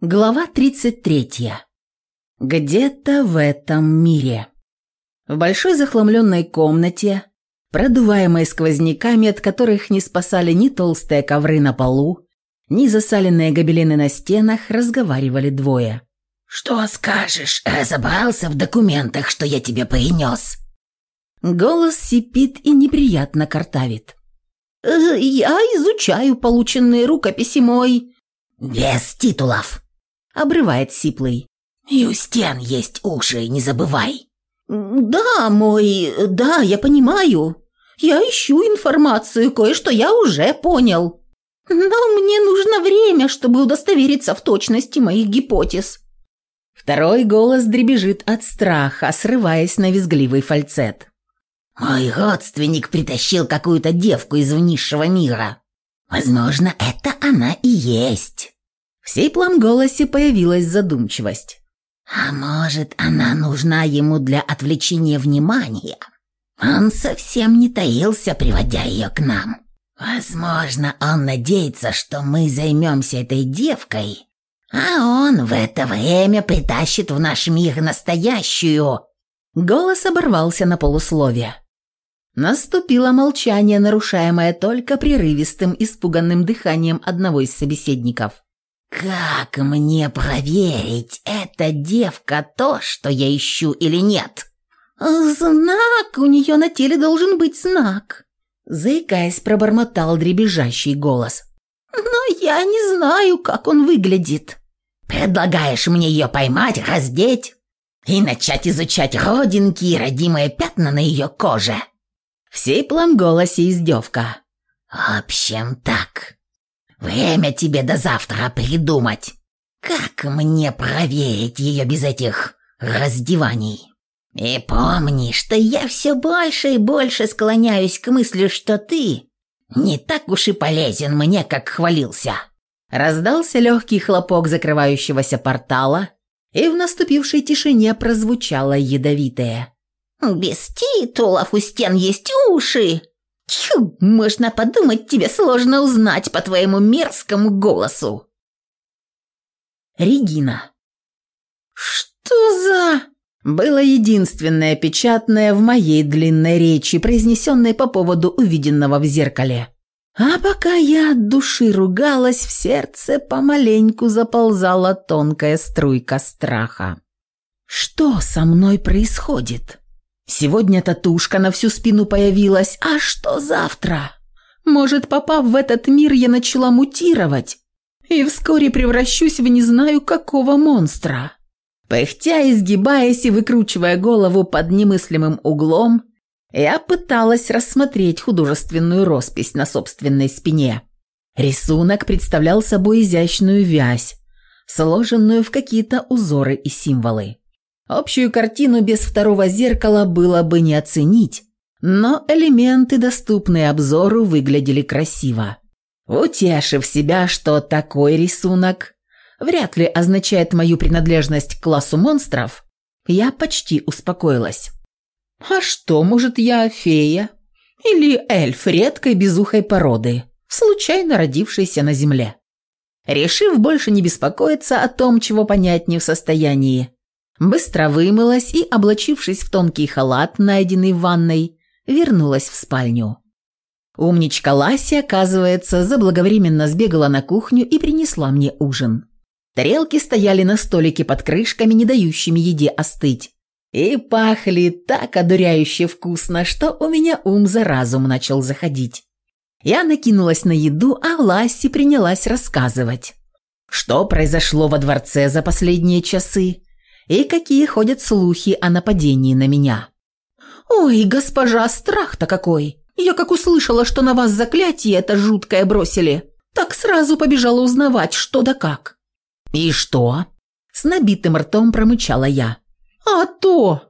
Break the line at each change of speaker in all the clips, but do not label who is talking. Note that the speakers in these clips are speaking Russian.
Глава 33. Где-то в этом мире. В большой захламленной комнате, продуваемой сквозняками, от которых не спасали ни толстые ковры на полу, ни засаленные гобелены на стенах, разговаривали двое.
«Что скажешь? Я Забрался в документах, что я тебе принес?»
Голос сипит и неприятно картавит.
«Э, «Я изучаю полученные рукописи мой...»
«Без титулов!»
обрывает сиплый.
«И у стен есть уши, не забывай!»
«Да, мой... да, я понимаю. Я ищу информацию, кое-что я уже понял. Но мне нужно время, чтобы удостовериться в точности моих гипотез».
Второй голос дребежит от страха, срываясь на визгливый фальцет.
«Мой родственник притащил какую-то девку из внизшего мира. Возможно, это она и есть».
В сиплом голосе появилась задумчивость.
«А может, она нужна ему для отвлечения внимания? Он совсем не таился, приводя ее к нам. Возможно, он надеется, что мы займемся этой девкой, а он в это время притащит в наш мир настоящую...»
Голос оборвался на полусловие. Наступило молчание, нарушаемое только прерывистым, испуганным дыханием одного из собеседников.
«Как мне проверить, эта девка то, что я ищу или нет?»
«Знак! У нее на теле должен быть знак!»
Заикаясь, пробормотал дребезжащий голос.
«Но я не знаю, как он выглядит!»
«Предлагаешь мне ее поймать, раздеть и начать изучать родинки и родимые пятна на ее коже?»
В сей план голосе издевка.
«В общем, так...» «Время тебе до завтра придумать, как мне проверить ее без этих раздеваний. И помни, что я все больше и больше склоняюсь к мысли, что ты не так уж и полезен мне, как хвалился».
Раздался легкий хлопок закрывающегося портала, и в наступившей тишине прозвучало ядовитое.
«Без титулов у стен есть уши!» Тьфу, можно подумать, тебе сложно узнать по твоему мерзкому голосу.
Регина.
Что за...
Было единственное печатное в моей длинной речи, произнесенной по поводу увиденного в зеркале. А пока я от души ругалась, в сердце помаленьку заползала тонкая струйка страха. Что со мной происходит? Сегодня татушка на всю спину появилась, а что завтра? Может, попав в этот мир, я начала мутировать и вскоре превращусь в не знаю какого монстра. Пыхтя, изгибаясь и выкручивая голову под немыслимым углом, я пыталась рассмотреть художественную роспись на собственной спине. Рисунок представлял собой изящную вязь, сложенную в какие-то узоры и символы. Общую картину без второго зеркала было бы не оценить, но элементы, доступные обзору, выглядели красиво. Утешив себя, что такой рисунок вряд ли означает мою принадлежность к классу монстров, я почти успокоилась. «А что, может, я фея? Или эльф редкой безухой породы, случайно родившийся на земле?» Решив больше не беспокоиться о том, чего понять не в состоянии, Быстро вымылась и, облачившись в тонкий халат, найденный в ванной, вернулась в спальню. Умничка Ласи, оказывается, заблаговременно сбегала на кухню и принесла мне ужин. Тарелки стояли на столике под крышками, не дающими еде остыть. И пахли так одуряюще вкусно, что у меня ум за разум начал заходить. Я накинулась на еду, а Ласи принялась рассказывать. Что произошло во дворце за последние часы? и какие ходят слухи о нападении на меня. «Ой, госпожа, страх-то какой! Я как услышала, что на вас заклятие это жуткое бросили, так сразу побежала узнавать, что да как». «И что?» – с набитым ртом промычала я. «А то!»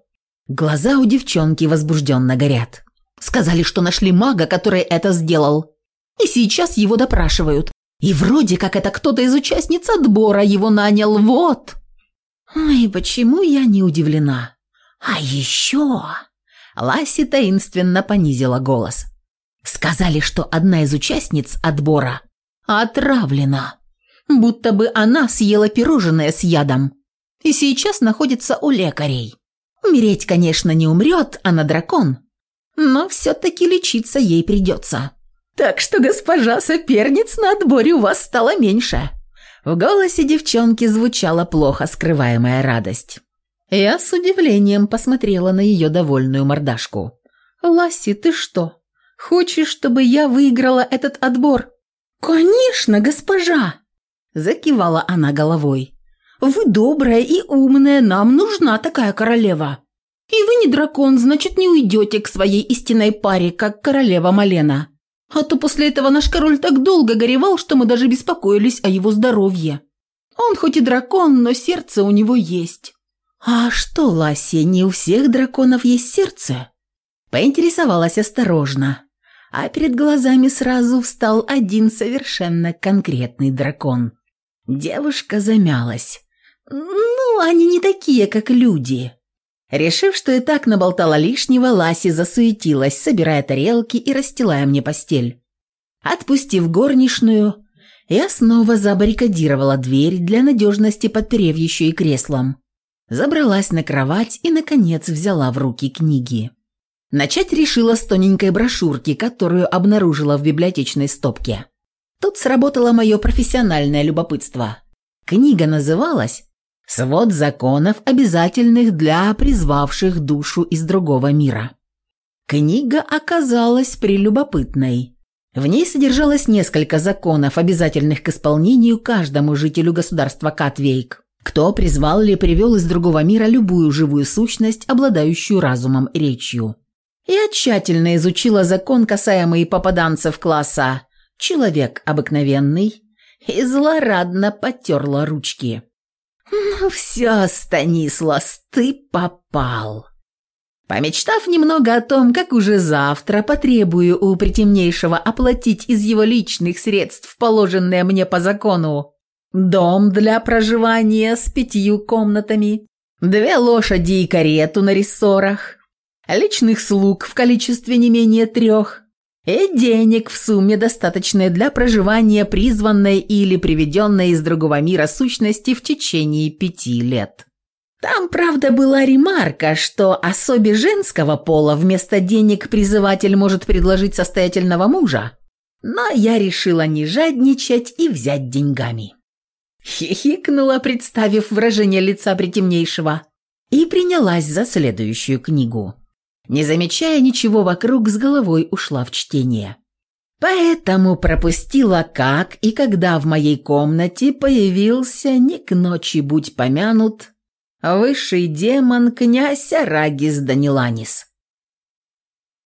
Глаза у девчонки возбужденно горят. Сказали, что нашли мага, который это сделал. И сейчас его допрашивают. И вроде как это кто-то из участниц отбора его нанял, вот. Ой, почему я не удивлена? А еще... Ласси таинственно понизила голос. Сказали, что одна из участниц отбора отравлена. Будто бы она съела пирожное с ядом. И сейчас находится у лекарей. Умереть, конечно, не умрет, она дракон. Но все-таки лечиться ей придется. Так что, госпожа соперниц, на отборе у вас стало меньше. В голосе девчонки звучала плохо скрываемая радость. Я с удивлением посмотрела на ее довольную мордашку. «Ласси, ты что? Хочешь, чтобы я выиграла этот отбор?» «Конечно, госпожа!» Закивала она головой. «Вы добрая и умная, нам нужна такая королева. И вы не дракон, значит, не уйдете к своей истинной паре, как королева Малена. А то после этого наш король так долго горевал, что мы даже беспокоились о его здоровье. Он хоть и дракон, но сердце у него есть». «А что, ласи, не у всех драконов есть сердце?» Поинтересовалась осторожно. А перед глазами сразу встал один совершенно конкретный дракон. Девушка замялась. «Ну, они не такие, как люди. Решив, что и так наболтала лишнего, Ласи засуетилась, собирая тарелки и расстилая мне постель. Отпустив горничную, я снова забаррикадировала дверь для надежности, подперев еще и креслом. Забралась на кровать и, наконец, взяла в руки книги. Начать решила с тоненькой брошюрки, которую обнаружила в библиотечной стопке. Тут сработало мое профессиональное любопытство. Книга называлась свод законов, обязательных для призвавших душу из другого мира. Книга оказалась прелюбопытной. В ней содержалось несколько законов, обязательных к исполнению каждому жителю государства Катвейк. Кто призвал или привел из другого мира любую живую сущность, обладающую разумом и речью. Я тщательно изучила закон, касаемый попаданцев класса «человек обыкновенный», и злорадно потерла ручки. Все, Станислас, ты попал!» Помечтав немного о том, как уже завтра потребую у притемнейшего оплатить из его личных средств положенное мне по закону дом для проживания с пятью комнатами, две лошади и карету на рессорах, личных слуг в количестве не менее трех – и денег в сумме, достаточной для проживания призванной или приведенной из другого мира сущности в течение пяти лет. Там, правда, была ремарка, что особе женского пола вместо денег призыватель может предложить состоятельного мужа, но я решила не жадничать и взять деньгами. Хихикнула, представив выражение лица притемнейшего, и принялась за следующую книгу не замечая ничего вокруг, с головой ушла в чтение. Поэтому пропустила, как и когда в моей комнате появился, не к ночи будь помянут, высший демон князь Арагис Даниланис.